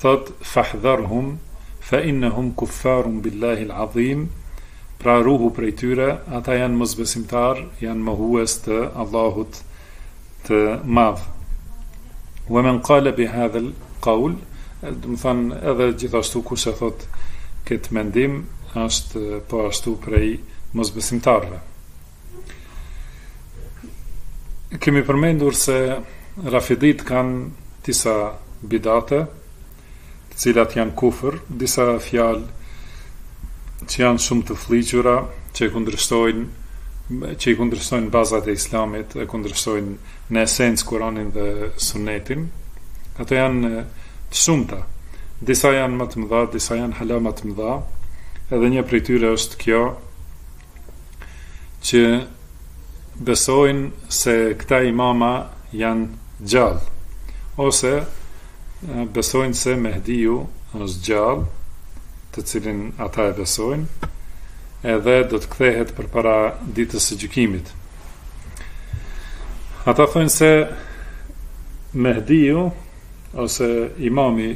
thot fahdharhum fa innahum kuffarun billahil adhim pra ruhu prej tyre ata janë mosbesimtarë janë mohues të Allahut të madh wa man qala bi hadha al qawl domethon edhe gjithashtu kush e thot këtë mendim është po ashtu prej mosbesimtarëve Kemi përmendur se rafiditë kanë disa bidate, të cilat janë kufër, disa fjalë që janë shumë të flliqura, që e kundërshtojnë që i kundërshtojnë bazat e islamit, e kundërshtojnë në esencë Kur'anin dhe Sunnetin. Ato janë të shumta. Disa janë ma të mdha, disa janë hala ma të mëdha. Edhe një prej tyre është kjo, që besojnë se këta imama janë gjallë, ose besojnë se Mehdiu është gjallë, të cilin ata e besojnë, edhe do të kthehet përpara ditës së gjykimit. Ata thojnë se Mehdiu ose imami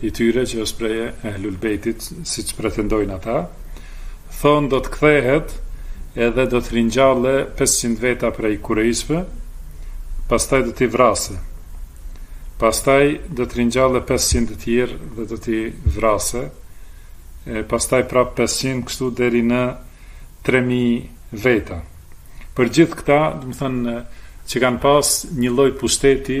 i tyre që është prej Ehlul Bejtit, siç pretendojnë ata, thonë do të kthehet edhe do të ringjalle pesëqind veta prej Kurejshve, pastaj do t'i vrase. Pastaj do të ringjalle pesëqind të tjerë dhe do t'i vrase. E pastaj prap pesëqind kështu deri në 3000 veta. Për gjithë këta, domethënë që kanë pas një lloj pushteti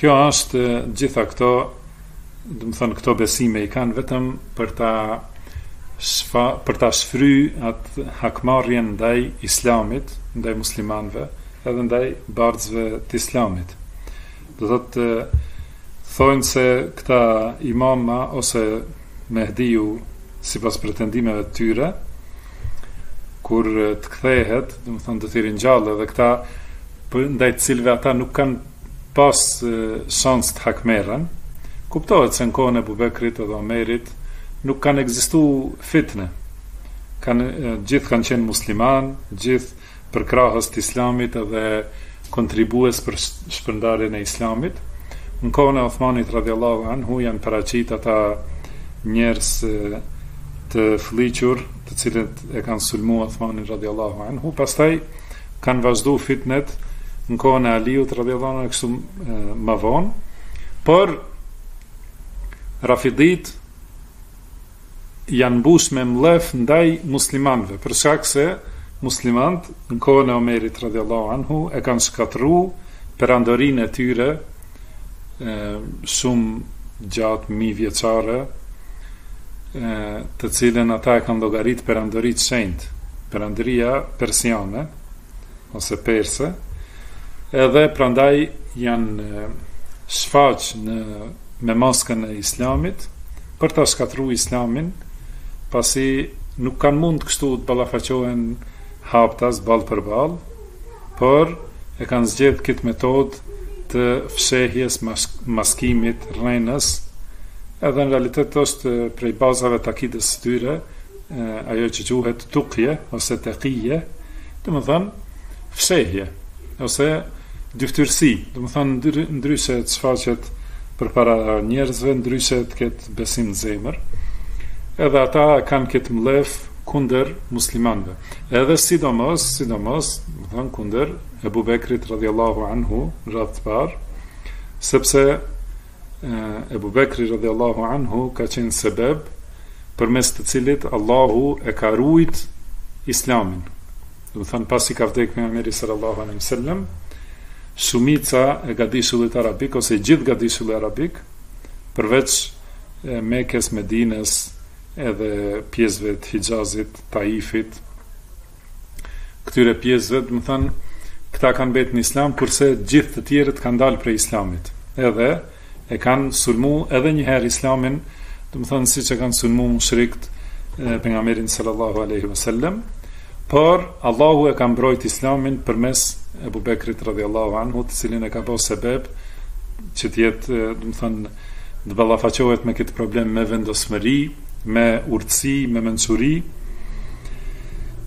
Kjo është gjitha këto, domethënë këto besime i kanë vetëm për ta shfa, për ta shfry atë hakmarrjen ndaj islamit, ndaj muslimanëve, edhe ndaj bartësve të islamit. Do thotë thonë se këta imama ose Mehdiu sipas pretendimeve të tyre, kur të kthehet, domethënë do t'i ringjallë edhe këta, për ndaj të cilëve ata nuk kanë pas shans të hakmerren, kuptohet se në kohën e Ebu Bekrit edhe Omerit, nuk kanë ekzistu fitne, kanë, gjithë kanë qenë musliman, gjithë përkrahës t'Islamit dhe kontribues për shpërndarjen e Islamit. Në kohën e Uthmanit radhiyallahu anhu janë paraqitë ata njerëz të flliqur, të cilët e kanë sulmu Uthmanin radhiyallahu anhu, pastaj kanë vazhdu fitnet në kohën e Aliut radhiyallahu anhu e kështu më vonë, por Rafidhitë janë mbush me mllef ndaj muslimanëve për shkak se muslimant në kohën e Omerit radhiyallahu anhu e kanë shkatërru perandorinë e tyre shumë gjatë mijë vjeçare të cilën ata e kanë llogarit perandori të shenjtë perandoria persiane ose perse, edhe prandaj janë shfaq me maskën e islamit, për ta shkatërru islamin, pasi nuk kanë mund kështu të ballafaqohen haptas ball për ball, por e kanë zgjedh këtë metod të fshehjes maskimit rrenës, edhe në realitet është prej bazave të akidës së tyre, ajo që quhet tukje ose tekije, domethënë fshehje, ose dyftyrësi, domethënë ndryshe të shfaqet përpara njerëzve, ndryshe të ketë besim në zemër, edhe ata kanë këtë mllef kunder muslimanve, edhe sidomos, sidomos, domethënë kunder Ebu Bekrit radhjallahu anhu, në radhë të parë, sepse Ebu Bekri radhiyallahu anhu ka qenë sebeb përmes të cilit Allahu e ka rujt Islamin. Domethënë pasi ka vdek pejgamberi sallallahu alaihi wasallam, shumica e gadishullit arabik ose gjithë gadishulli arabik, përveç Mekes, Medines, edhe pjesëve të Hixhazit, Taifit, këtyre pjesëve, domethënë këta kanë mbetë në islam kurse gjithë të tjerët kanë dalë prej islamit. Edhe e kanë sulmu edhe një herë islamin, domethënë siç e kanë sulmu mushrikt pejgamberin sallallahu alaihi wasallam, por Allahu e ka mbrojt islamin përmes Ebu Bekrit radhiyallahu anhu, të cilin e ka bërë sebeb që të jetë, domethënë, të ballafaqohet me këtë problem me vendosmëri, me urtësi, me mençuri.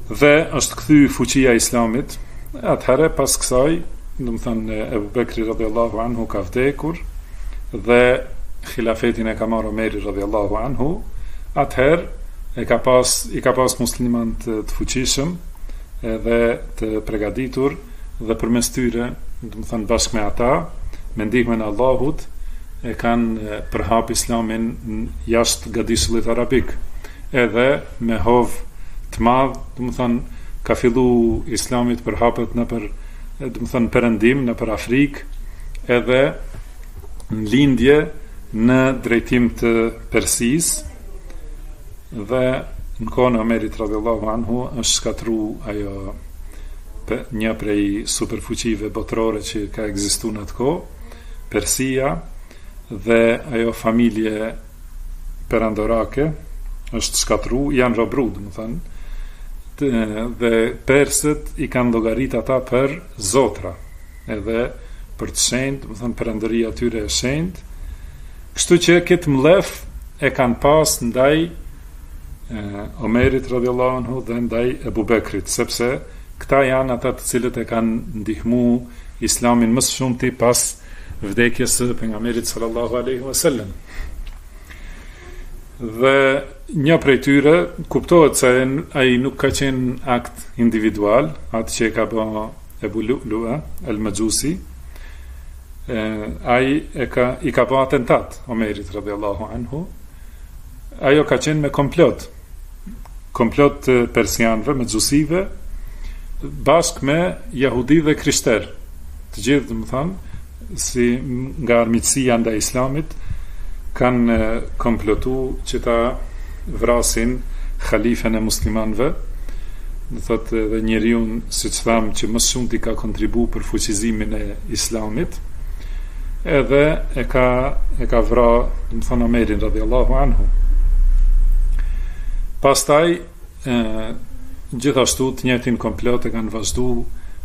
Dhe është kthy fuqia e Islamit, atëherë pas kësaj, domethënë Ebu Bekri radhiyallahu anhu ka vdekur dhe hilafetin e ka marrë Omeri radhiyallahu anhu, atëherë e ka pas i ka pas muslimanët të fuqishëm edhe të pregaditur dhe përmes tyre, domethënë bashkë me ata, me ndihmën e Allahut e kanë përhap Islamin jashtë gadishullit arabik edhe me hov të madh domethon ka fillu islami të përhapet nëpër domethon perëndim nëpër afrikë edhe në lindje në drejtim të persisë dhe në kohën e omerit radhjallahu anhu është shkatërru ajo një prej superfuqive botërore që ka ekzistu në atë kohë persia dhe ajo familje perandorake është shkatërru, janë robëru, domethënë, dhe persët i kanë llogarit ata për zotra, edhe për të shenjtë, domethënë perandoria e tyre e shenjtë. Kështu që këtë mllef e kanë pas ndaj Omerit radhiyallahu anhu dhe ndaj Ebu Bekrit, sepse këta janë ata të cilët e kanë ndihmu islamin më së shumti pas vdekjes së Pejgamberit sallallahu alaihi wasallam. Dhe një prej tyre kuptohet se ai nuk ka qenë akt individual, atë që e ka ba Ebu Lu'lu'a al-Majusi. Ai e ka i ka ba atentat Omerit radhiyallahu anhu. Ajo ka qenë me komplot. komplot të persianëve, mexhusive, bashkë me jahudi dhe krishter. Të gjithë, domethanë, si nga armiqësia ndaj islamit, kanë komplotu që ta vrasin halifen e muslimanve, do të thotë edhe njeriun, siç thamë, që më së shumti ka kontribu për fuqizimin e Islamit edhe e ka e ka vra domethanë Omerin radhiyallahu anhu pastaj e, gjithashtu të njëjtin komplot e kanë vazhdu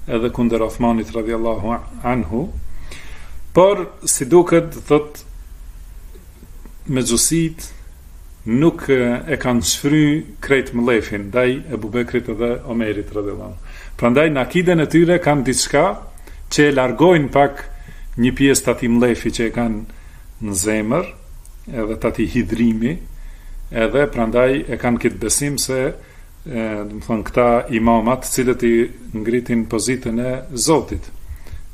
edhe kundër Othmanit radhiyallahu anhu por si duket thot mexhusit Nuk e kanë shfry krejt mllefin ndaj Ebu Bekrit edhe Omerit radijallahu anhu. Prandaj në akiden e tyre kanë diçka që e largojnë pak një pjesë t'atij mllefi që e kanë në zemër edhe t'atij hidhrimi edhe prandaj e kanë këtë besim se domethanë këta imamat të cilët i ngritin n'pozitën e Zotit.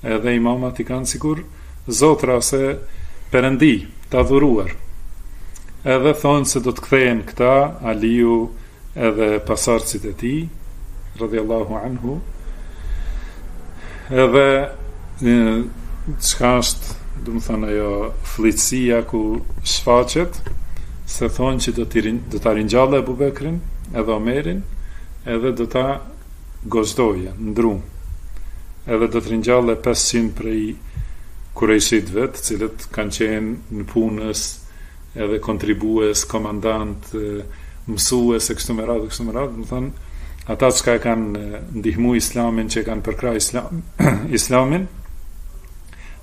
Edhe imamat i kanë sikur zotra ose perëndi të adhuruar. Edhe thonë se do të kthehen këta Aliu edhe pasardhësit e tij, radhiyallahu anhu. Edhe çka është, domethanë ajo flliqësia ku shfaqet, se thonë që do të do ta ringjallë Ebu Bekrin edhe Omerin, edhe do ta gozhdojë në dru. Edhe do të ringjallë 500 prej kurejshitëve, të cilët kanë qenë në punës edhe kontribues, komandant, mësues e kështu me radhë e kështu me radhë, domethanë ata që e kanë ndihmu Islamin, që e kanë përkrah Islam, Islamin,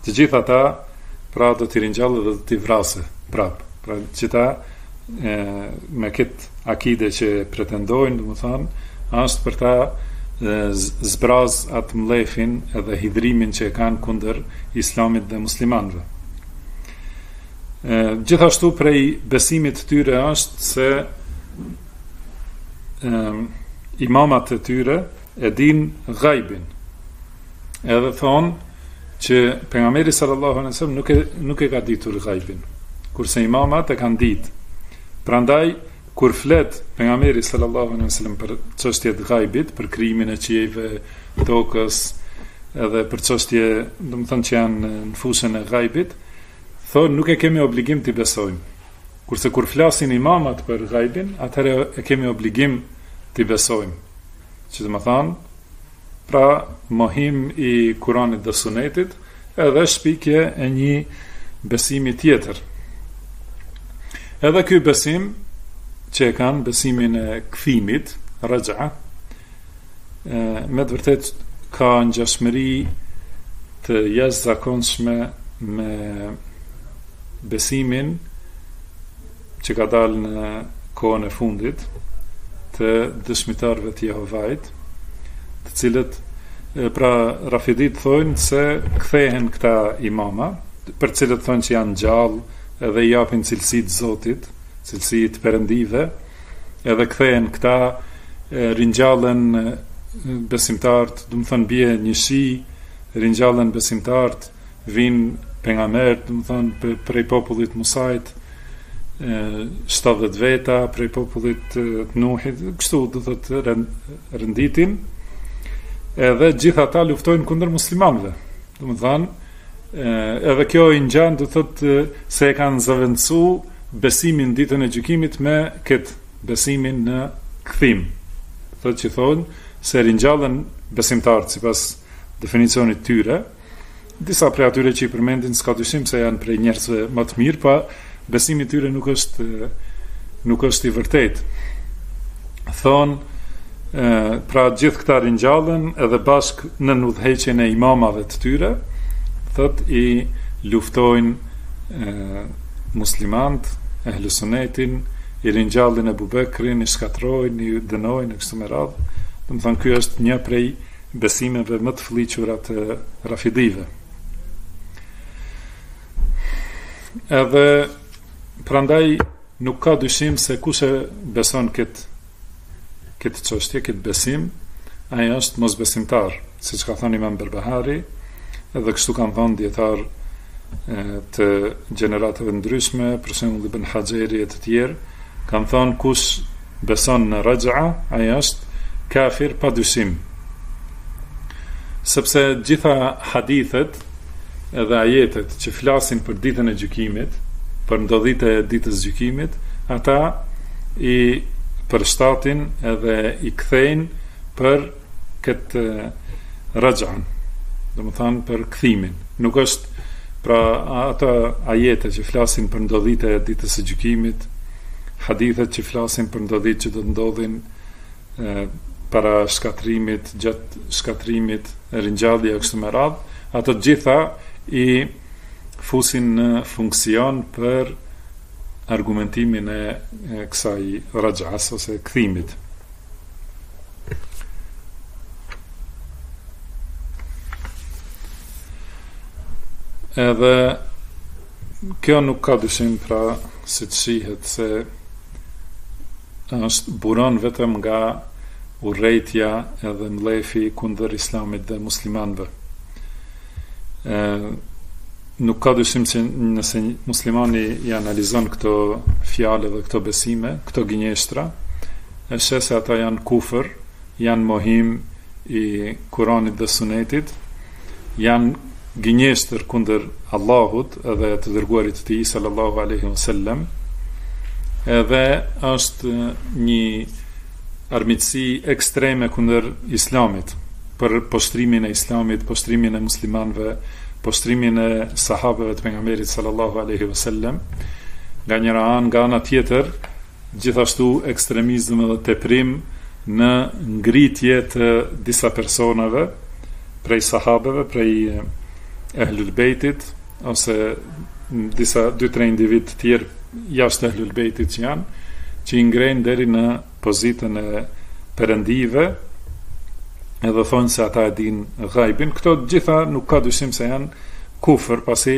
të gjithë ata pra do t'i ringjallë dhe do t'i vrasë prap. Pra gjitha e, me këtë akide që pretendojnë, domethanë, është për ta zbraz atë mllefin edhe hidhrimin që e kanë kunder islamit dhe muslimanve. Gjithashtu prej besimit të tyre është se imamat e tyre e dinë gajbin. Edhe thonë që pejgamberi sallallahu alajhi wasallam nuk e nuk e ka ditur gajbin, kurse imamat e kanë ditë. Prandaj kur flet pejgamberi sallallahu alajhi wasallam për çështje të gajbit, për krijimin e qiejve, tokës, edhe për çështje, domethënë që janë në fushën e gajbit, Thonë nuk e kemi obligim t'i besojmë. Kurse kur flasin imamat për gajbin, atëherë e kemi obligim t'i besojmë. Që domethënë, pra mohim i Kuranit dhe Sunetit, edhe shpikje e një besimi tjetër. Edhe ky besim që e kanë besimin e kthimit, raxha, me të vërtetë ka ngjashmëri të jashtëzakonshme me besimin që ka dalë në kohën e fundit të dëshmitarëve të Jehovait, të cilët pra Rafidit thonë se kthehen këta imama, për të cilët thonë që janë gjallë edhe japin cilësi të Zotit, cilësi të Perëndive, edhe kthehen këta ringjallen besimtarët domethënë bie një shi ringjallen besimtarët vijnë pejgamberë domethënë prej popullit të Musait 70 veta prej popullit të Nuhit, kështu do thotë i renditin, edhe gjithë ata luftojnë kundër muslimanve, domethënë, Edhe kjo i ngjan do të thotë se e kanë zëvendësu besimin ditën e gjykimit me këtë besimin në kthim. Do thotë që thonë se ringjallen besimtarët sipas definicionit të tyre. Disa prej atyre që i përmendin s'ka dyshim se janë prej njerëzve më të mirë, pa po Besimi i tyre nuk është nuk është i vërtetë. Thonë pra gjithë këta ringjallen edhe bashkë nën udhëheqjen e imamave të tyre, thotë i luftojnë muslimanët, ehlu sunetin, i ringjallin Ebu Bekrin, i shkatërrojnë, i dënojnë, e kështu me radhë, domethënë kjo është një prej besimeve më të fëlliqura të rafidive. Edhe prandaj nuk ka dyshim se kush e beson kët kët çështje, kët besim, ai është mosbesimtar, siç ka thënë Imam Berbahari, edhe kështu kanë thënë dijetarë të gjeneratave të ndryshme, për shembull Ibn Haxheri e të tjerë, kanë thënë kush beson në raxh'a, ai është kafir pa dyshim. Sepse gjitha hadithet edhe ajetet që flasin për Ditën e Gjykimit, për ndodhite e Ditës së Gjykimit, ata i përshtatin edhe i kthejnë për këtë raxh'an, domethënë për kthimin. Nuk është pra ato ajete që flasin për ndodhite e Ditës së Gjykimit, hadithet që flasin për ndodhit që do të ndodhin para shkatrimit, gjatë shkatrimit, ringjallja e kështu me radhë, ato të gjitha i fusin në funksion për argumentimin e kësaj raxh'as ose kthimit. Edhe kjo nuk ka dyshim pra si të shihet se Është buron vetëm nga urrejtja edhe mllefi kundër islamit dhe muslimanëve. E, nuk ka dyshim që nëse muslimani i analizon këto fjalë edhe këto besime, këto gënjeshtra, e sheh se ata janë kufër, janë mohim i Kuranit dhe Sunetit, janë gënjeshtër kundër Allahut edhe të dërguarit të tij sallallahu alaihi wasallam, edhe është një armiqësi ekstreme kundër Islamit, për poshtrimin e Islamit, poshtrimin e muslimanëve, poshtrimin e sahabeve të pejgamberit sallallahu alaihi wasallam, nga njëra anë, nga ana tjetër, Gjithashtu ekstremizëm dhe teprim në ngritje të disa personave prej sahabeve, prej Ehlul Bejtit, ose disa dy tre individë të tjerë jashtë Ehlul Bejtit që janë, që i ngrejnë deri në pozitën e perëndive, edhe thonë se ata e dinë gajbin, këto gjitha nuk ka dyshim se janë kufër, pasi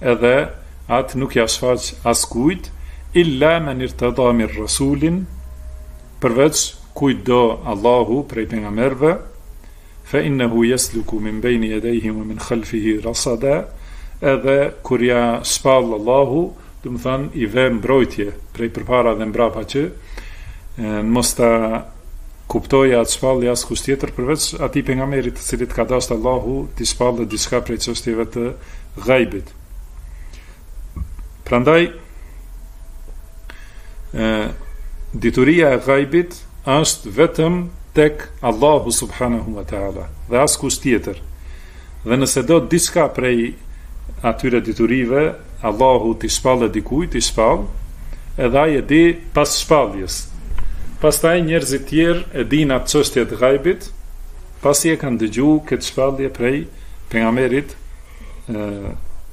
Edhe atë nuk ia shfaq askujt, illa men irtada min rasulin, përveç kujt do Allahu prej pejgamberëve, fe innehu jesluku min bejni jedejhi wa min khalfihi rasada, edhe kur ia shpall Allahu, domethënë i ve mbrojtje prej përpara dhe mbrapa që mos ta Kuptojë atë shpallje askush tjetër përveç atij pejgamberit të cilit ka dashtë Allahu t'i shpallë edhe diçka prej çështjeve të ghaibit. Prandaj ë dituria e ghaibit është vetëm tek Allahu subhanahu wa taala dhe askush tjetër. Dhe nëse do diçka prej atyre diturive, Allahu t'i shpallë dikujt, t'i shpallë, edhe Ai e di pas shpalljes. Pastaj njerëzit tjerë e dinë atë çështje të ghaibit, pasi e kanë dëgju këtë shpallje prej Pejgamberit,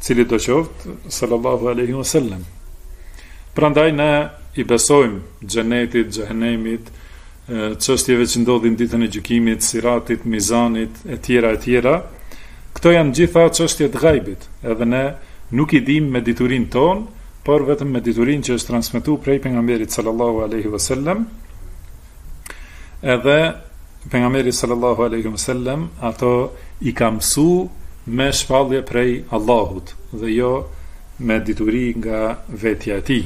cili do qoftë, sallallahu alejhi ve sellem. Prandaj ne i besojmë xhenetit, xhehenemit, çështjeve që ndodhin ditën e gjykimit, siratit, mizanit, etj, etj. Këto janë të gjitha çështje të ghaibit, edhe ne nuk i dimë me diturinë tonë, por vetëm me diturinë që është transmetu prej pejgamberit sallallahu alaihi wasallam. Edhe pejgamberi sallallahu alaihi wasallam ato i ka mësu me shpallje prej Allahut dhe jo me dituri nga vetja e tij.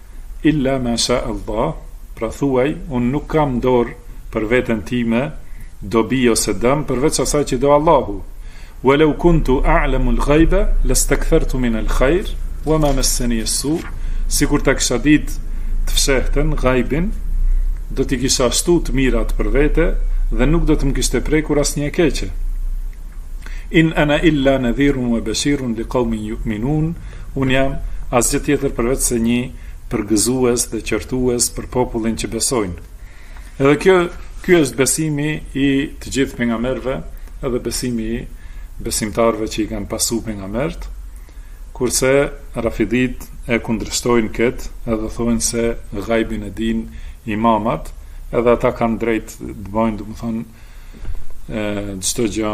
Illa ma sha Allah, pra thuaj, unë nuk kam në dorë për veten time dobi ose dëm përveç asaj që do Allahu, Walaw kuntu a'lamu al-ghayba lastakthartu min al-khayr wama massani as-su, sikur ta kisha ditë të fshehtën, ghaibin, do t'i kisha shtu të mirat për vete dhe nuk do të më kishte prekur asnjë e keqe. In ana illa nadhirun wa bashirun liqawmin yu'minun, Unë jam asgjë tjetër përveç se një përgëzues dhe qortues për popullin që besojnë. Edhe kjo ky është besimi i të gjithë pejgamberëve edhe besimi i besimtarëve që i kanë pasu pejgambert, kurse Rafidhit e kundërshtojnë kët edhe thojnë se ghaibin e dinë imamat, edhe ata kanë drejt të bëjnë domethënë çdo gjë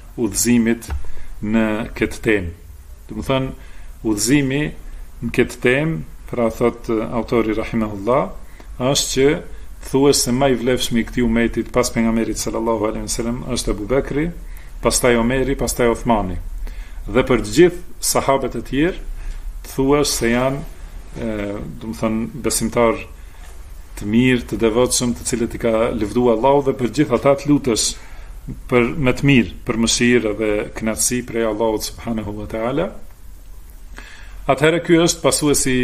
udhëzimit në këtë temë. Domethënë, udhëzimi në këtë temë, pra thotë autori Rahimahullah, është që të thuesh se ma i vlefshmi i këtij umetit pas pejgamberit sallallahu alejhi ve sellem është Abu Bekri, pastaj Omeri, pastaj Uthmani. Dhe për të gjithë sahabët e tjerë të thuesh se janë, domethënë besimtar të mirë, të devotshëm, të cilët i ka lëvdu Allahu dhe për gjithë ata të lutesh për me të mirë, për mëshirë dhe kënaqësi prej Allahut subhanahu wa taala. Atëherë ky është pasues i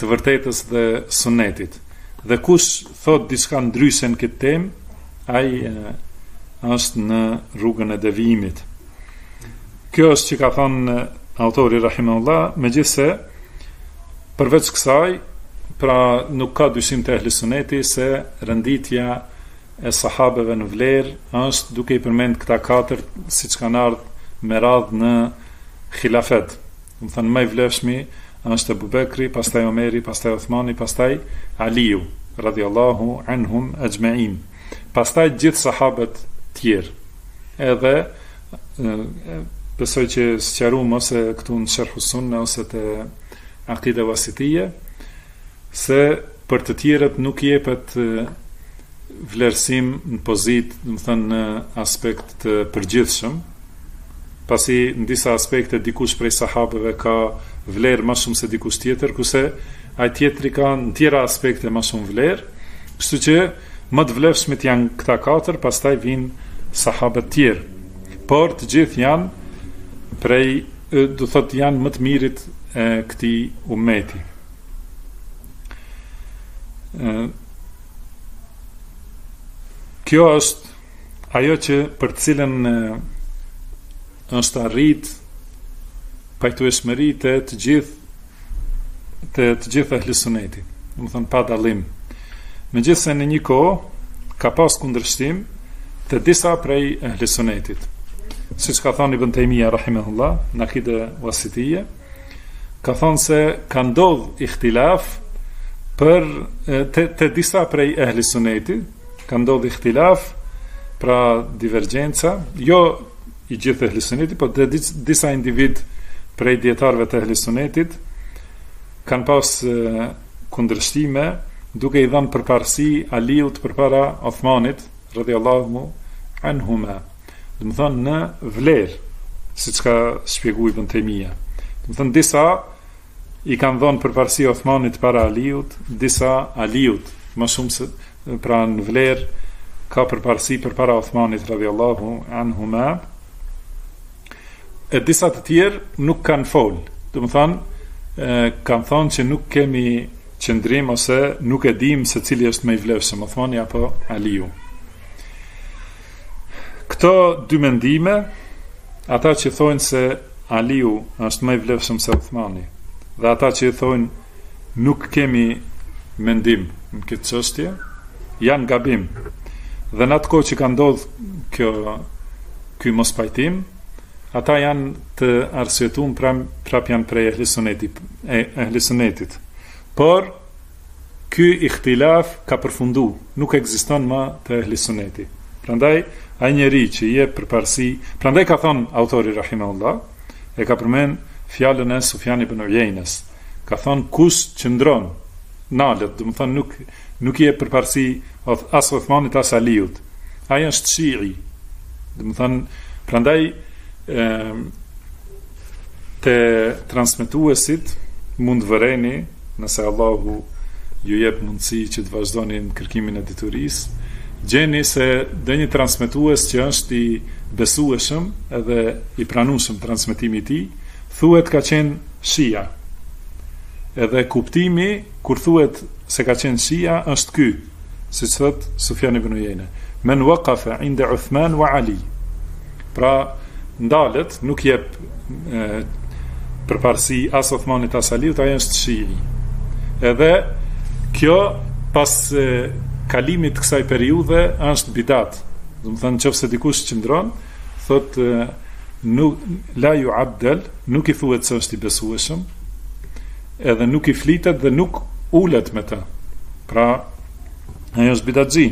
të vërtetës dhe sunnetit. Dhe kush thotë diçka ndryshe në këtë temë, ai është në rrugën e devijimit. Kjo është që ka thënë autori rahimahullah, megjithse Përveç kësaj, pra nuk ka dyshim te ehli suneti se renditja e sahabeve në vlerë është duke i përmend këta katër siç kanë ardhë me radhë në Khilafet, domethënë ma i vlefshmi është Ebu Bekri, pastaj Omeri, pastaj Uthmani, pastaj Aliu, radhiyallahu anhum ajma'in, pastaj gjithë sahabet tjerë. Edhe besoj që sqaruam ose këtu në Sherhus Sunne ose te Akide Vasitije, se për të tjerët nuk jepet vlerësim në pozitë, domethanë në aspekt të përgjithshëm, pasi në disa aspekte dikush prej sahabeve ka vlerë ma shumë se dikush tjetër, kurse ai tjetri ka në tjera aspekte ma shumë vlerë, kështu që Më të vlefshmit janë këta katër, pastaj vijnë sahabët tjerë. Por të gjithë janë prej, do thotë janë më të mirit e këtij ummeti. Kjo është ajo që për të cilën është arrit pajtueshmëri te të gjithë te të gjithë ehli suneti domethanë pa dalim megjithëse në një kohë ka pas kundërshtim te disa prej ehli sunetit siç ka thonë Ibn Tejmija rahimehullah në Akide vasitije ka thonë se ka ndodh ihtilaf për te, te disa prej ehli sunetit Ka ndodhë ihtilaf, pra divergjenca, jo i gjithë ehli suneti, po disa individ prej dijetarëve të ehli sunetit, kanë pas kundërshtime, duke i dhonë përparësi Aliut përpara Othmanit, radhiyallahu anhuma, domethonë në vlerë, siç ka shpjegu Ibn Tejmija. Domethonë disa, I kanë dhonë përparësi Othmanit para Aliut, disa Aliut, ma shumë se pra në vlerë ka përparësi përpara Othmanit radhiyallahu anhuma. E disa të tjerë nuk kanë fol. Domethanë, kanë thonë që nuk kemi qëndrim ose nuk e dimë se cili është më i vlefshëm, Othmani apo Aliu. Këto dy mendime, ata që thonë se Aliu është më i vlefshëm se Uthmani, dhe ata që i thonë nuk kemi mendim në këtë çështje, janë gabim. Dhe në atë kohë që ka ndodh kjo ky mospajtim, ata janë të arsyetun pra, prap janë prej ehli sunetit, ehli sunetit. Por Ky ihtilaf ka përfundu, nuk ekziston më te ehlissuneti. Prandaj ai njeri që i jep përparësi, prandaj ka thonë autori rahimehullah, e ka përmenë fjalën e Sufjan ibn Uejnes, ka thonë kush qëndron, ndalet, domethënë nuk nuk i jep përparësi as Uthmanit as Aliut, ai është shi'i, domethënë prandaj, Te transmetuesit mund vëreni nëse Allahu ju jep mundësi që të vazhdoni në kërkimin e diturisë, gjeni se ndonjë transmetues që është i besueshëm edhe i pranueshëm transmetimi i tij, thuhet ka qenë shia. Edhe kuptimi kur thuhet se ka qenë shia është ky, siç thot Sufjan ibn Uyeyne, Men waqafa 'inda Uthman wa 'Ali. Pra, ndalet, nuk jep përparësi as Uthmanit as Aliut, ai është shi'i. Edhe kjo pas kalimit të kësaj periudhe është bidat. Domethonë qoftë se dikush qëndron, thot nuk la yu'addal, nuk i thuhet se është i besueshëm, edhe nuk i flitet dhe nuk ulet me të pra ai është bidatxhi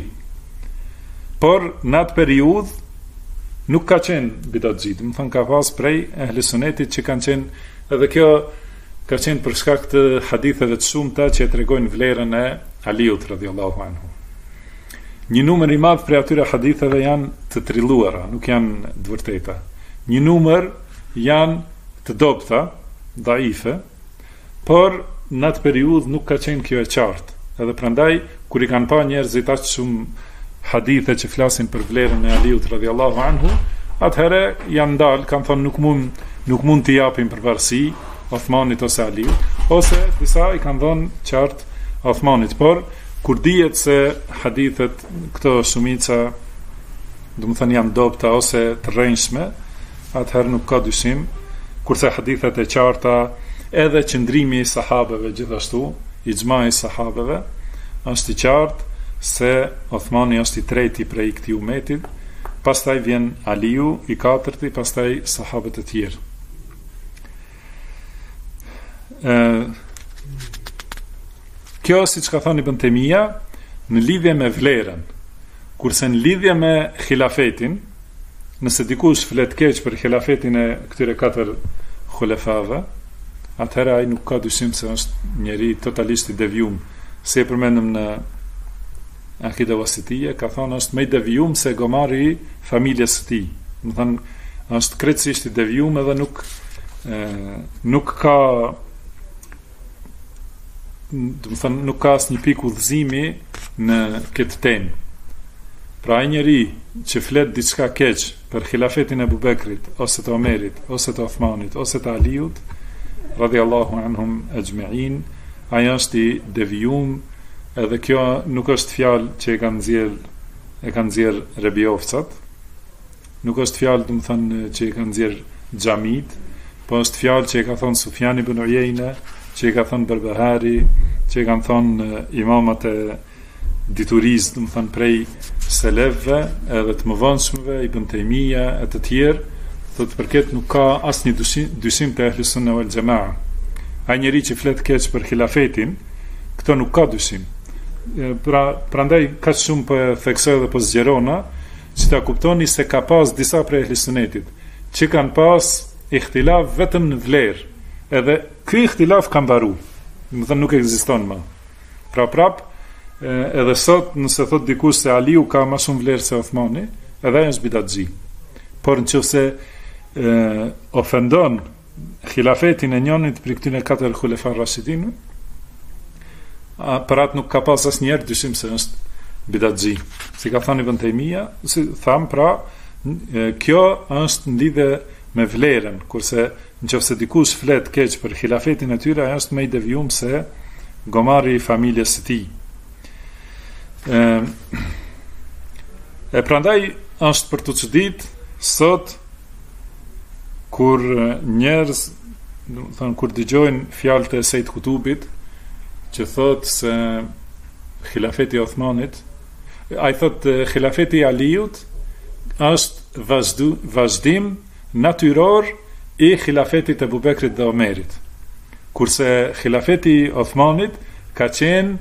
por në atë periudhë nuk ka qenë bidatxhi domethonë ka pas prej ehli sunetit që kanë qenë edhe kjo ka qenë për shkak të haditheve të shumta që e tregojnë vlerën e Aliut radhiyallahu anhu një numër i madh prej atyre haditheve janë të trilluara nuk janë të vërteta një numër Janë të dobëta, dhaife, por në atë periudhë nuk ka qenë kjo e qartë, edhe prandaj kur i kanë pa njerëzit aq shumë hadithe që flasin për vlerën e Aliut radhiyallahu anhu, atëherë janë ndalë, kanë thënë nuk mund nuk mund t'i japim përparësi Osmanit ose Aliut, ose disa i kanë dhënë qartë Osmanit, por kur dihet se hadithet këto shumica domethënë janë të dobta ose të rrejshme, atëherë nuk ka dyshim kurse hadithet e qarta edhe qëndrimi i sahabeve gjithashtu ixhma i sahabeve është i qartë se Othmani është i treti prej këtij umetit pastaj vjen Aliu i katërti pastaj sahabët e tjerë Kjo siç ka thanë Ibn Tejmija në lidhje me vlerën kurse në lidhje me khilafetin Nëse dikush flet keq për hilafetin e këtyre katër Khulefave, atëherë ai nuk ka dyshim se është njeri totalisht i devijum, si e përmendëm në Akide Wasitije, ka thënë është më i devijum se gomari i familjes së tij. Domethënë është krejtësisht i devijum edhe nuk nuk ka domethënë nuk ka asnjë pikë udhëzimi në këtë temë. Pra ai njeri që flet diçka keq për hilafetin e Ebu Bekrit ose të Omerit ose të Uthmanit ose të Aliut, radhiyallahu anhum ajma'in, ai është i devijuar, edhe kjo nuk është fjalë që e kanë nxjerr e kanë nxjerr rebiovcat, Nuk është fjalë, domethënë, që e kanë nxjerr xhamitë, po është fjalë që e ka thënë Sufjani ibn Ujejne, që e ka thënë Berbehari, që e kanë thënë imamat e diturisë, domethënë prej selefëve, edhe të mëvonshmëve, Ibn Tejmija e të tjerë, thotë për këtë nuk ka asnjë dyshim, dyshim te ehli sunne wel xhema'a. Ai njeri që flet keq për hilafetin, këtë nuk ka dyshim. Pra, prandaj kaq shumë po e theksoj dhe po zgjerona, që ta kuptoni se ka pas disa prej ehli sunetit që kanë pas ihtilaf vetëm në vlerë. Edhe ky ihtilaf ka mbaru. Domethënë nuk ekziston ma. Pra prap edhe sot nëse thot dikush se Aliu ka ma shumë vlerë se Uthmani, edhe ai është bidatxhi. Por në qoftë se ë ofendon hilafetin e njënit prej këtyre katër hulefa rashidinëve, për atë nuk ka pas asnjëherë dyshim se është bidatxhi. Si ka thënë Ibn Tejmija, si tham pra, kjo është në lidhje me vlerën, kurse në qoftë se dikush flet keq për hilafetin e tyre, ai është më i devijuar se gomari i familjes së tij. E prandaj është për t'u çudit sot Kur njerëz, domethënë kur dëgjojnë fjalët e Sejd Kutubit, që thotë se hilafeti i Uthmanit, ai thotë hilafeti i Aliut është vazhdu, vazhdim natyror i hilafetit të Ebu Bekrit dhe Omerit. Kurse hilafeti i Uthmanit ka qenë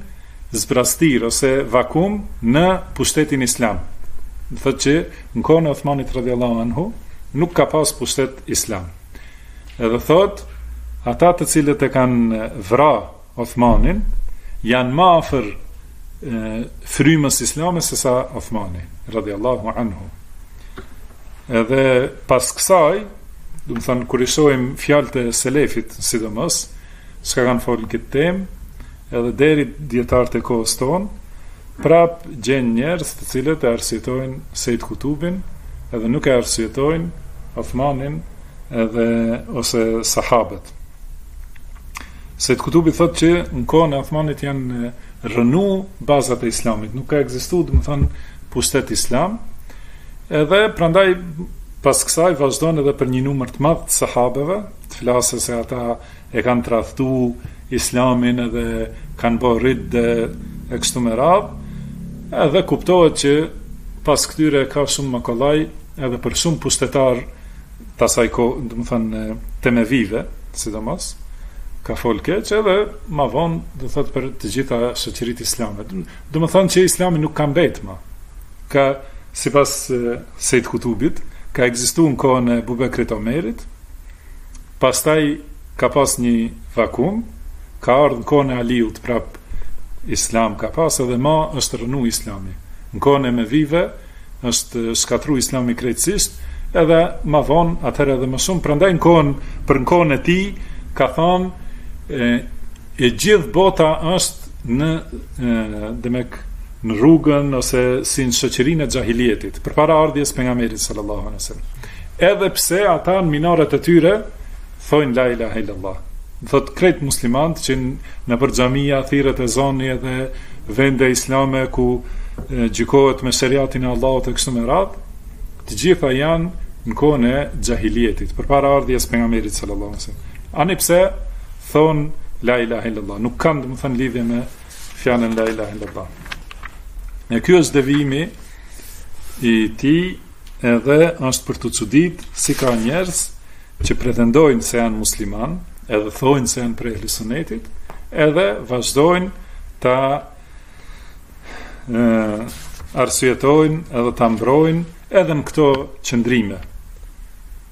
zbrazëtirë ose vakum në pushtetin islam. Do të thotë që Në kohën e Uthmanit radiallahu anhu nuk ka pas pushtet islam. Edhe thot, ata të cilët e kanë vra Uthmanin janë më afër frymës islame se sa Uthmani radiallahu anhu. Edhe pas kësaj, domethënë kur i shohim fjalët e selefit, sidomos, çka kanë fol në këtë temë, Edhe deri dijetarët e kohës tonë prapë gjen njerëz të cilët e arsyetojnë Sejd Kutubin edhe nuk e arsyetojnë Uthmanin edhe ose sahabët. Sejd Kutubi thotë që në kohën e Uthmanit janë rënu bazat e Islamit, nuk ka ekzistu domethënë pushtet islam. Edhe prandaj pas kësaj vazhdon edhe për një numër të madh të sahabeve, të flasë se ata e kanë tradhtu islamin edhe kanë bo ridde e kështu me radh edhe kuptohet që pas këtyre e ka shumë ma kollaj edhe për shumë pushtetar të asaj kohe, domethënë, të Emevive, sidomos, ka fol keq edhe ma vonë, edhe thotë për të gjitha shoqëritë islame. Domethënë që islami nuk ka mbet ma. Ka, sipas Sejid Kutubit, ka egzistu në kohën e Ebu Bekrit, Omerit, Pastaj ka pas nji vakum ka ardh në kohën e Aliut prap Islam ka pas edhe ma është rrënu Islami në kohën e Emevive është shkatru Islami krejtësisht edhe ma vonë atëherë edhe më shumë prandaj në kohën për në kohën e tij ka thanë e, e gjithë bota është në e, demek në rrugën ose si në shoqërinë e xhahilijetit, përpara ardhjes së Pejgamberit sallallahu alejhi ve sellem. Edhe pse ata në minaret e tyre thonë la ilaha illallah. Domethënë krejt muslimanët që nëpër xhamia, thirret ezani edhe vende islame ku gjykohet me sheriatin e Allahut e kështu me radhë, të gjitha janë në kohën e xhahilijetit, përpara ardhjes së Pejgamberit sallallahu alejhi ve sellem. Ani pse thonë la ilaha illallah, nuk kanë domethënë lidhje me fjalën la ilahe illallah. Në ky është devijimi i tij edhe është për t'u çudit si ka njerëz që pretendojnë se janë musliman, edhe thojnë se janë prej Ehli Sunetit, edhe vazhdojnë ta arsyetojnë edhe ta mbrojnë edhe në këto qëndrime.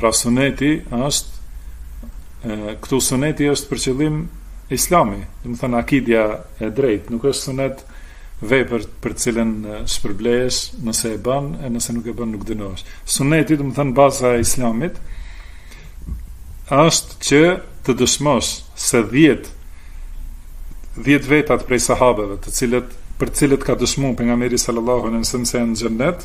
Pra suneti është këtu suneti është për qëllim islami, domethënë akidja e drejt, nuk është sunet vepër për të cilën shpërblehesh nëse e bën e nëse nuk e bën nuk dënohesh. Suneti, domethënë baza e Islamit, është që të dëshmosh se 10 10 vetat prej sahabeve, të cilët për të cilët ka dëshmuar pejgamberi sallallahu alejhi ve sellem se janë në xhennet,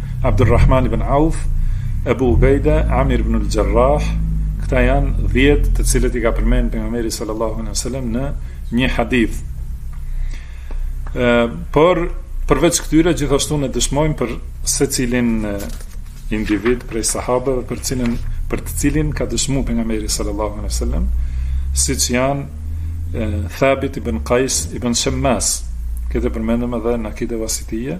Abdurrahman ibn Auf, Ebu Ubejde, Amir ibn al-Xherrah, këta janë dhjetë të cilët i ka përmend pejgamberi sallallahu alaihi wasallam në një hadith. Ë, por përveç këtyre gjithashtu ne dëshmojmë për secilin individ prej sahabeve për cilën për të cilin ka dëshmuar pejgamberi sallallahu alaihi wasallam, siç janë Thabit ibn Qais ibn Shammas, këtë e përmendëm edhe në Akide Wasitije,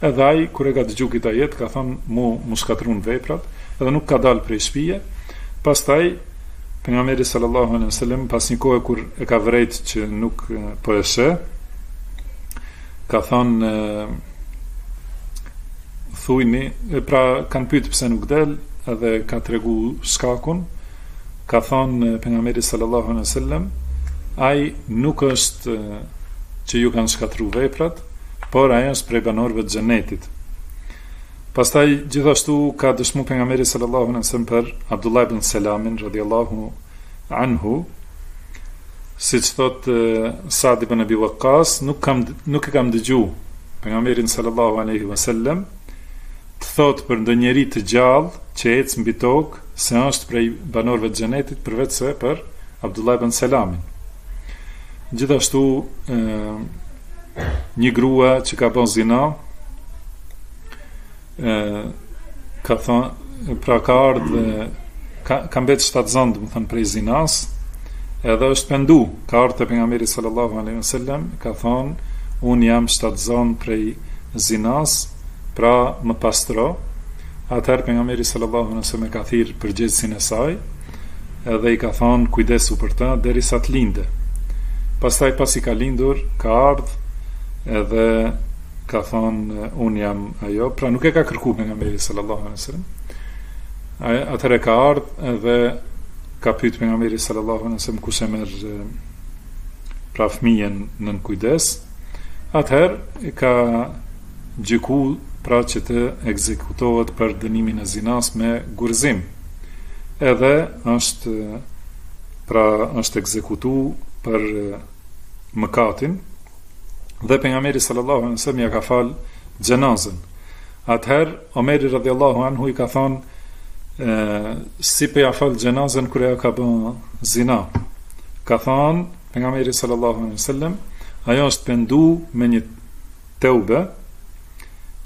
Edhe ai kur e ka dëgju kit ajet ka than mu shkatrrun veprat edhe nuk ka dal prej shpije, pastaj Pejgamberi sallallahu alejhi ve sellem pas një kohe kur e ka vrejt që nuk po e sheh ka than thujni pra kan pyet pse nuk del edhe ka tregu shkakun ka than Pejgamberi sallallahu alejhi ve sellem ai nuk është që ju kan shkatrru veprat Por ai është prej banorëve të Xhennetit. Pastaj gjithashtu ka dëshmu pejgamberi sallallahu alejhi wasallam për Abdullah ibn Selamin radhiyallahu anhu, siç thot Sa'd ibn Abi Waqqas, nuk kam nuk e kam dëgju pejgamberin sallallahu alejhi wasallam Të thotë për ndonjë njeri të gjallë që ec mbi tokë se është prej banorëve të Xhenetit përveçse për Abdullah ibn Selamin. Gjithashtu një grua që ka bën zina ka thënë pra ka ardhë ka, ka mbet shtatzënë domethënë prej zinas edhe është pendu ka ardhë te Pejgamberi sallallahu aleyhi sallam ka thënë unë jam shtatzënë prej zinas Pra, më pastro. Atëherë Pejgamberi sallallahu alejhi ve sellem e ka thirrë përgjegjësin e saj dhe i ka thënë, Kujdesu për të derisa të lindë. Pastaj pasi ka lindur, ka ardh edhe ka thënë, Unë jam ajo. Pra, nuk e ka kërku Pejgamberi sallallahu alejhi ve sellem. Atëherë ka ardh edhe ka pyt Pejgamberi sallallahu alejhi ve sellem kush e merr pra fëmijën nën kujdes. Atëherë ka Gjyku pra që të ekzekutohet për dënimin e zinasë me gurzim. Edhe është pra është ekzekutu për mëkatin dhe pejgamberi sallallahu alaihi wasallam ja ka fal xhenazën. Atëherë Omeri radhiyallahu anhu i ka thonë si po ja fal xhenazën kur ajo ka bën zina. Ka thonë pejgamberi sallallahu alaihi wasallam ajo është pendu me një Teube,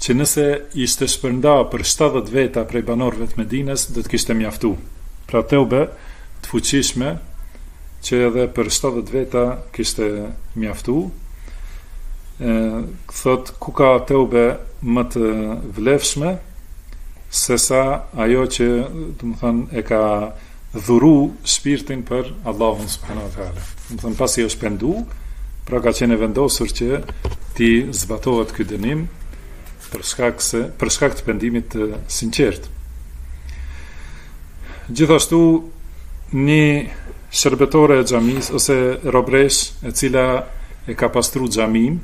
që nëse ishte shpërnda për shtatëdhjetë veta prej banorëve të Medinës, do të kishte mjaftu. Pra teube të fuqishme që edhe për shtatëdhjetë veta kishte mjaftu. Thot ku ka teube më të vlefshme se sa ajo që, domethonë, e ka dhuru shpirtin për Allahun subhanahu wa taala. Domethonë pasi është pendu, pra ka qenë e vendosur që t'i zbatohet ky dënim për shkak se për shkak të pendimit të sinqertë. Gjithashtu një shërbëtore e xhamisë ose robëreshë e cila e ka pastruar xhaminë,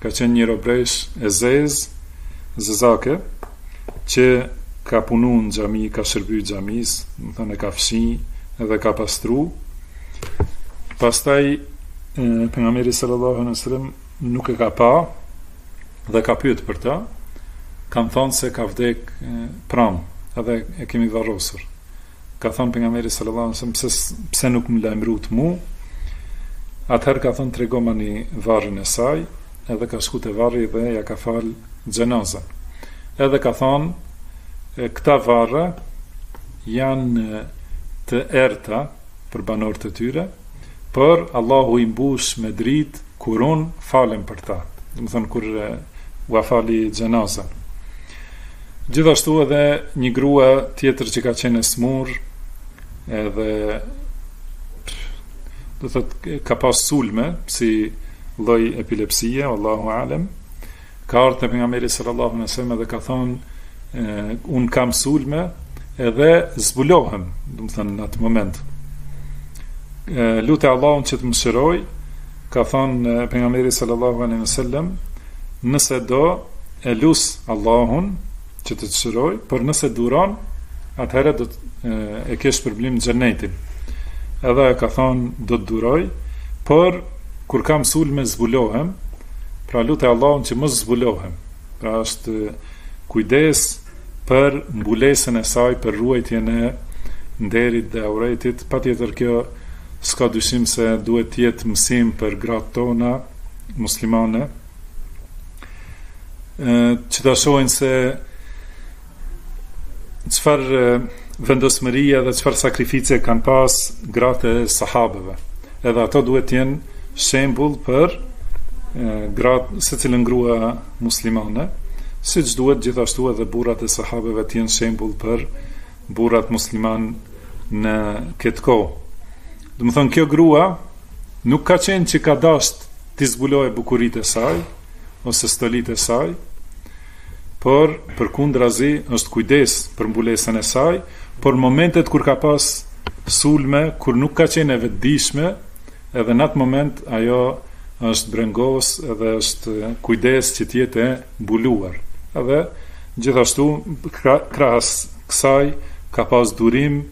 ka qenë një robëreshë e zezë Zezake, që ka punu në xhami, ka shërby xhamisë, domethonë e ka fshi dhe e ka pastru. Pastaj pejgamberi sallallahu alejhi ve sellem nuk e ka pa dhe ka pyet për të, kanë thënë se ka vdek pram, edhe e kemi varrosur. Ka thënë Pejgamberi sallallahu alejhi ve sellem pse pse nuk më lajmërutë mu? Atëherë ka thënë tregomani varrin e saj, edhe ka shku te varri dhe ja ka fal xhenazën. Edhe ka thënë këta varre janë të errëta për banorët e tyre, por Allahu i mbush me dritë kur unë falem për ta, domethonë kur ua fali xhenazën. Gjithashtu edhe një grua tjetër që ka qenë e smur edhe do të thotë ka pas sulme si lloj epilepsie, Allahu alem. Ka ardhur te pejgamberi sallallahu alaihi wasallam dhe ka thonë un kam sulme edhe zbulohem, domethonë në atë moment. Lute Allahun që të më shëroj, Ka thënë Pejgamberi sallallahu alejhi ve sellem, Nëse do, e lus Allahun që të të shërojë, por nëse duron, atëherë do ta kesh shpërblim xhenetin. Edhe ka thënë, do të duroj, por kur kam sulme zbulohem, pra lute Allahun që mos zbulohem. Pra është kujdes për mbulesën e saj, për ruajtjen e nderit dhe auretit, patjetër kjo S'ka dyshim se duhet të jetë mësim për gratë tona muslimane që ta shohin se çfarë vendosmërie dhe çfarë sakrifice kanë pas gratë e sahabeve. Edhe ato duhet të jenë shembull për gratë, secilën grua muslimane, siç duhet gjithashtu edhe burrat e sahabeve të jenë shembull për burrat muslimanë në këtë kohë. Domethënë, kjo grua nuk ka qenë që ka dasht t'i zbulojë bukuritë e saj, ose stolitë e saj, por përkundrazi është kujdes për mbulesën e saj, por momentet kur ka pas sulme, kur nuk ka qenë e vetëdijshme, edhe në atë moment ajo është brengos edhe është kujdes që të jetë e mbuluar dhe gjithashtu krahas kësaj ka pas durim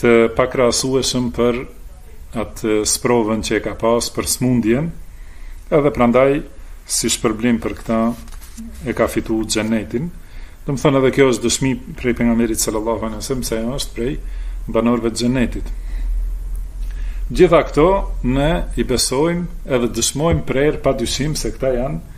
të pakrahasueshëm për atë sprovën që e ka pas për smundjen edhe prandaj si shpërblim për këtë e ka fitu xhenetin domethënë edhe kjo është dëshmi prej pejgamberit sallallahu alejhi ve sellem se ajo është prej banorve të xhenetit gjitha këto ne i besojmë edhe dëshmojmë prerë pa dyshim se këta janë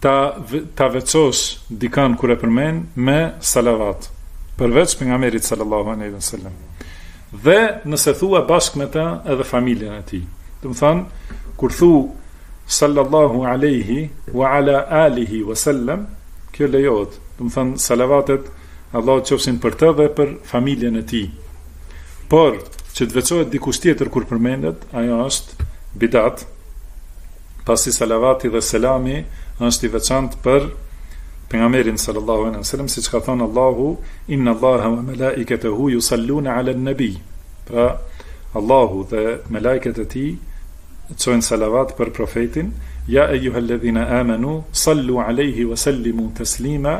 ta veçosh dikan kur e përmend me salavat përveç pejgamberit sallallahu alaihi wasallam dhe nëse thua bashkë me të edhe familjen e tij domethënë kur thu sallallahu alaihi wa ala alihi wasallam kjo lejohet domethënë salavatet e Allahut qofshin për të dhe për familjen e tij por që të veçohet dikush tjetër kur përmendet ajo është bidat pasi salavati dhe selami është i veçantë për pejgamberin sallallahu alejhi ve sellem siç ka thonë Allahu inna Allaha wa malaikatahu yusalluna ala nabi pra Allahu dhe melajket e tij çojnë salavat për profetin ja ejuhalladhina amanu sallu alaihi wa sallimu taslima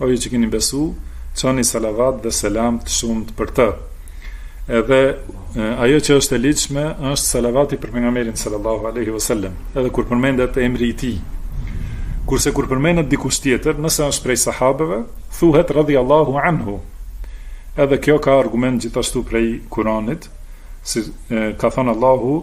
o ju që keni besu çoni salavat dhe selam të shumtë për të Edhe ajo që është e ligjshme është salavati për pejgamberin sallallahu alaihi wasallam, edhe kur përmendet emri i tij. Kurse kur përmendet dikush tjetër, nëse është prej sahabeve, thuhet radhiyallahu anhu. Edhe kjo ka argument gjithashtu prej Kuranit, si ka thonë Allahu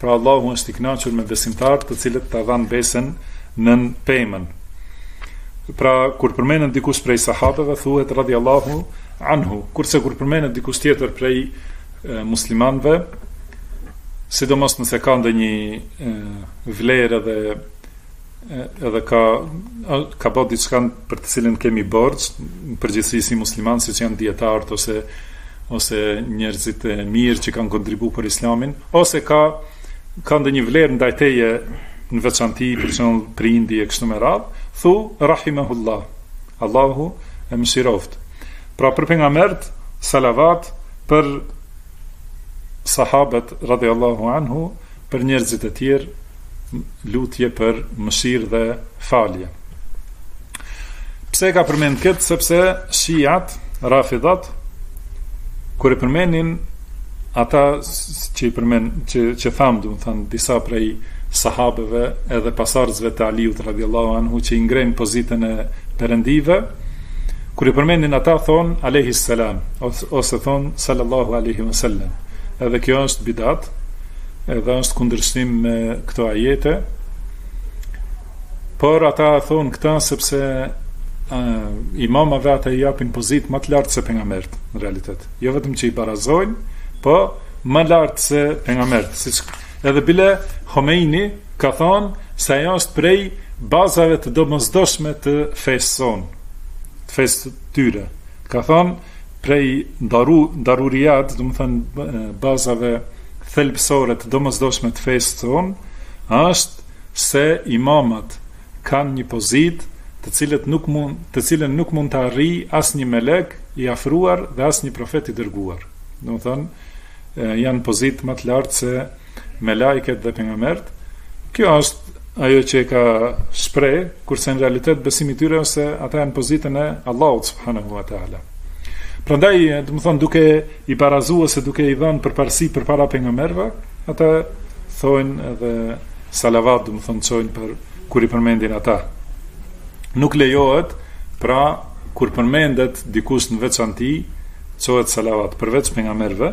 Pra Allahu është i kënaqur me besimtarët të cilët ta dhanë besën nën pemën. Pra kur përmendet dikush prej sahabeve thuhet radiallahu anhu, kurse kur përmendet dikush tjetër prej muslimanëve, sidomos nëse ka ndonjë vlerë edhe edhe ka ka bo diçka për të cilën kemi borxh në përgjithësi si musliman siç janë dijetarët ose ose njerëzit e mirë që kanë kontribu për islamin ose ka ka ndonjë vlerë ndaj teje në veçanti për shembull prindi e kështu me radhë thu rahimahullah Allahu e mëshiroft pra për pejgambert salavat për sahabët radhiyallahu anhu për njerëzit e tjerë lutje për mëshirë dhe falje. Pse e ka përmend këtë? Sepse shiat, rafidhat, kur i përmenin ata që i përmend që që tham, domethënë disa prej sahabeve edhe pasardhësve të Aliut radhiyallahu anhu që i ngrenë pozitën e perëndive, kur i përmendin ata thonë alayhi salam ose thonë sallallahu alaihi wasallam. Edhe kjo është bidat, edhe është kundërshtim me këto ajete, por ata e thonë këta sepse uh, imamave ata i japin pozitë ma të lartë se pejgamberët, në realitet. Jo vetëm që i barazojnë, po ma lart se pejgamberët. Siç... Edhe bile, Homeini ka thonë se ajo është prej bazave të domosdoshme të fesë sonë, të fesë tyre. Ka thonë, Prej daru, daruriyat, domethënë bazave thelbësore të domosdoshme të fesë sonë, është se imamët kanë një pozitë të cilët nuk mund, të cilën nuk mund ta arrijë asnjë melek i afruar dhe asnjë profet i dërguar. Domethënë janë në pozitë më të lartë se melaiket dhe pejgambert. Kjo është ajo që e ka shpreh, kurse në realitet besimi i tyre është se ata janë në pozitën e Allahut subhanahu wa taala. Prandaj, domethënë duke i barazuar se duke i dhënë përparësi përpara pejgamberëve, ata thonë edhe salavat, domethënë çojnë për kur i përmendin ata. Nuk lejohet pra kur përmendet dikush në veçanti, çohet salavat përveç pejgamberëve,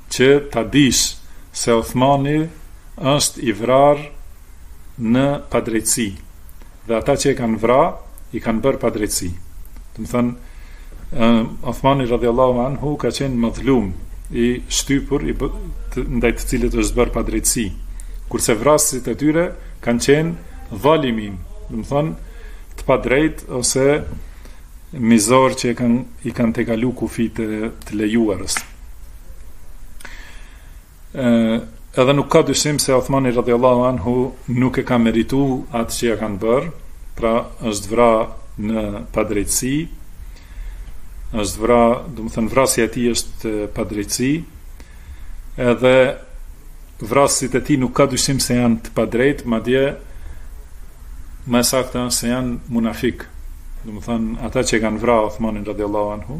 Që ta dish se Othmani është i vrarë në padrejtësi dhe ata që e kanë vra i kanë bërë padrejtësi. Domethënë Othmani radhiyallahu anhu ka qenë madhlum i shtypur ndaj të cilit është bërë padrejtësi. Kurse vrasësit e tyre kanë qenë dhalimin, domethënë të padrejtë ose mizorë që i kanë tejkalu kufijtë e të lejuarës. Edhe nuk ka dyshim se Uthmani radhiyallahu anhu nuk e ka meritu atë që ia kanë bërë, pra është vra në padrejtësi, është vra, domethënë vrasja e tij është padrejtësi, edhe Vrasësit e tij nuk ka dyshim se janë të padrejtë, madje më e saktë se janë munafikë. Domethënë, ata që e kanë vrarë Uthmanin radijallahu anhu,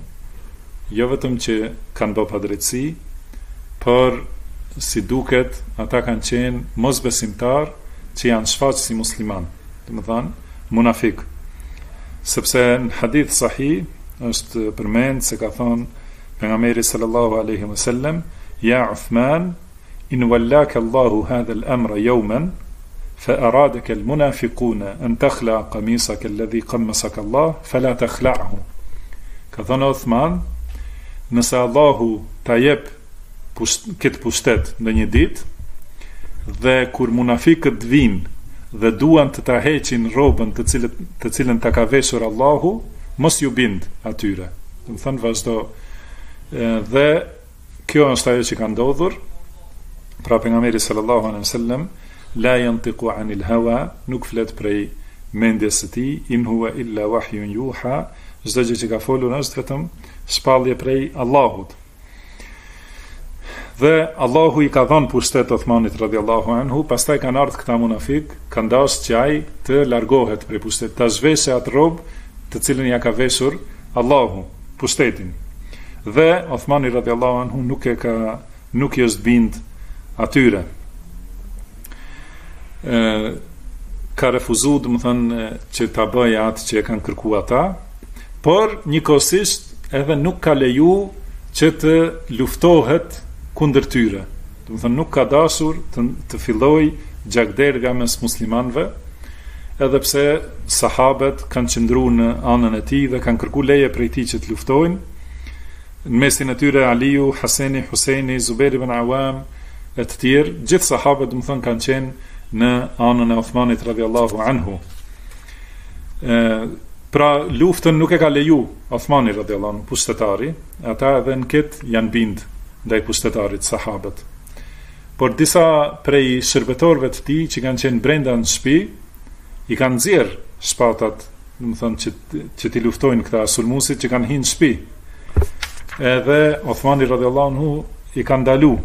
jo vetëm që kanë bërë padrejtësi, por si duket ata kanë qenë mosbesimtarë që janë shfaqë si muslimanë, domethënë munafikë. Sepse në hadith sahih është përmend se ka thënë Pejgamberi sallallahu alejhi ve sellem, Ja Uthman, in wallake Allahu hadha al-amra yawman, fa aradaka al-munafiquna an takhla qamisaka alladhi qammasaka Allah, fala takhla'hu. Ka thënë, Uthman, nëse Allahu ta jep këtë pushtet ndonjë ditë, dhe kur munafikët vinë dhe duan të ta heqin rrobën të cilën ta ka veshur Allahu, mos ju bind atyre. Domethënë vazhdo. Dhe kjo është ajo që ka ndodhur. Pra pejgamberi sallallahu alaihi wasallam la yantiqu anil hawa, nuk flet prej mendjes së tij, in huwa illa wahyun yuha, çdo gjë që ka folur është vetëm shpallje prej Allahut. Dhe Allahu i ka dhënë pushtet Uthmanit radhiyallahu anhu, pastaj kanë ardhur këta munafik, kanë dashur që ai të largohet prej pushtetit, ta zhveshë atë rrobë të cilën ia ka veshur Allahu, pushtetin. Dhe Uthmani radhiyallahu anhu nuk e ka nuk i është bind atyre. ka refuzu, domethënë, që ta bëjë atë që e kanë kërku ata, por njëkohësisht edhe nuk ka leju që të luftohet kundër tyre. Domethënë, nuk ka dashur të, të fillojë gjakderdhja mes muslimanëve, edhe pse sahabët kanë qëndru në anën e tij dhe kanë kërku leje prej tij që të luftojnë, në mesin e tyre Aliu, Haseni, Huseni, Zubejr ibn Awam, e të tjerë, gjithë sahabët domethënë kanë qenë në anën e Uthmanit radhiyallahu anhu. Ë pra luftën nuk e ka leju Uthmani radhiyallahu anhu pushtetari, ata edhe në kët janë bind ndaj pushtetarit sahabët. Por disa prej shërbëtorëve të tij që kanë qenë brenda në shtëpi i kanë nxjerr shpatat, domethënë që që t'i luftojnë këta sulmuesit që kanë hi në shpi. Edhe Othmani radiallahu anhu i ka ndalu.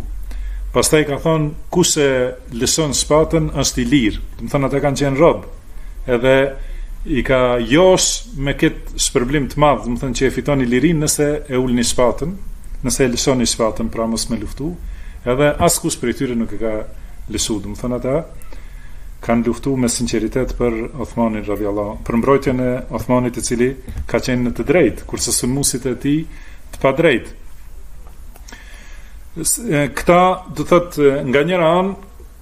Pastaj ka thonë kush e lëshon shpatën është i lirë. Domethënë ata kanë qenë robë. Edhe i ka josh me këtë shpërblim të madh, domethënë që e fitoni lirinë nëse e ulni shpatën, nëse e lëshoni shpatën pra mos me luftu. Edhe askush prej tyre nuk e ka lëshu, domethënë ata kanë luftu me sinqeritet për Othmanin radijallahu, për mbrojtjen e Othmanit i cili ka qenë në të drejtë, kurse sulmuesit e tij të padrejtë. Kështu, domethënë, nga njëra anë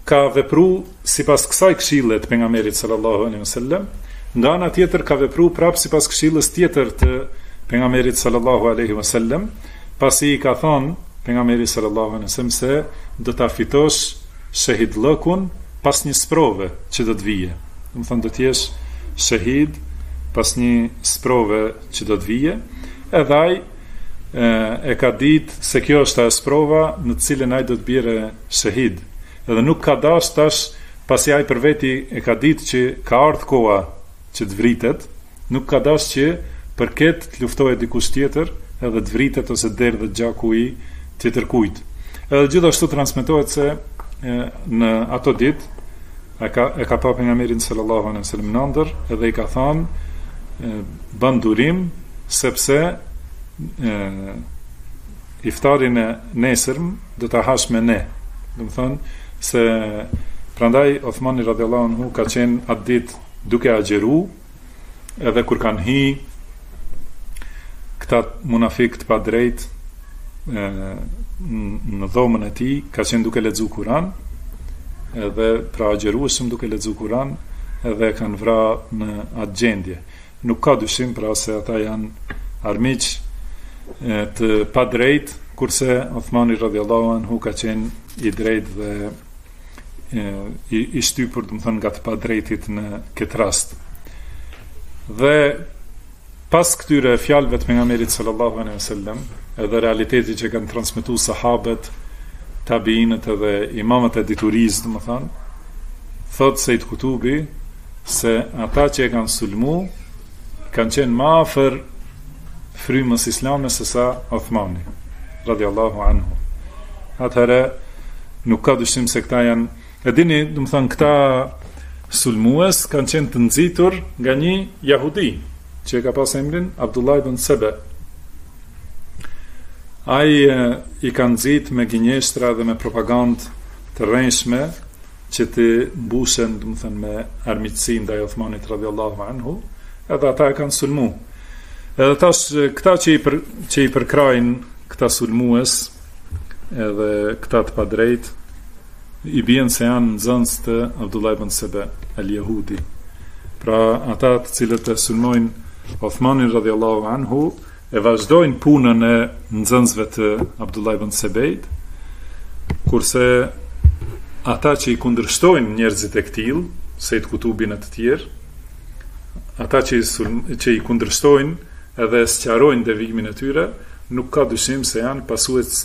ka vepru sipas kësaj këshille të pejgamberit sallallahu alejhi ve sellem, nga ana tjetër ka vepru prapë sipas këshillës tjetër të pejgamberit sallallahu alejhi ve sellem, pasi i ka thënë pejgamberi sallallahu alejhi ve sellem se do ta fitosh Shehidllëkun pas një sprove që do të vijë. Domethënë do të jesh shehid pas një sprove që do të vijë. Edhe ai e ka ditë se kjo është ajo sprova në të cilën ai do të bjerë shehid. Edhe nuk ka dashtë tash pasi ai për veti e ka ditë që ka ardhë koha që të vritet, Nuk ka dash që për këtë të luftohet dikush tjetër edhe të vritet ose të derdhet gjaku i tjetërkujt. Edhe gjithashtu transmetohet se në ato ditë e ka e ka pa pejgamberin sallallahu alejhi ve sellem në andërr edhe i ka thënë ban durim sepse e, iftarin e nesërm do ta hash me ne. Domethënë se prandaj Othmani radhiyallahu anhu ka qenë atë ditë duke agjëruar edhe kur kanë hi këta munafik të padrejtë në dhomën e tij ka qenë duke lexu kuran edhe pra agjërueshëm duke lexu kuran edhe e kanë vra në atë gjendje nuk ka dyshim pra se ata janë armiq të padrejtë kurse Othmani radiallahu anhu ka qenë i drejtë dhe i, i shtypur, domethënë nga të padrejtit në këtë rast. Dhe pas këtyre fjalëve të pejgamberit sallallahu alejhi ve sellem, edhe realiteti që e kanë transmetu sahabët, tabiinët edhe imamët e diturisë, domethënë, thotë Sejid Kutubi, se ata që e kanë sulmu, Kanë qenë ma afër frymës islame se sa Othmani, radiallahu anhu. Atëherë, nuk ka dyshim se këta janë, e dini, domethënë, këta sulmues kanë qenë të nxitur nga një jahudi, që e ka pas emrin Abdullah ibn Sebe. Ai i ka nxit me gënjeshtra dhe me propagandë të rrejshme, që të mbushen, domethënë me armiqësi ndaj Othmanit radhiyallahu anhu, edhe ata e kanë sulmu. Edhe tash këta që i për, që i përkrahin këta sulmues, edhe këta të padrejtë, i bjen se janë nxënës të Abdullah ibn Sebe, el Jahudi. Pra ata të cilët e sulmojnë Othmanin radhjallahu anhu, e vazhdojnë punën e nxënësve të Abdullah ibn Sebejt, kurse ata që i kundërshtojnë njerëzit e këtillë, Sejid Kutubin e të tjerë, ata që i, që i kundërshtojnë edhe e sqarojnë devijimin e tyre, nuk ka dyshim se janë pasues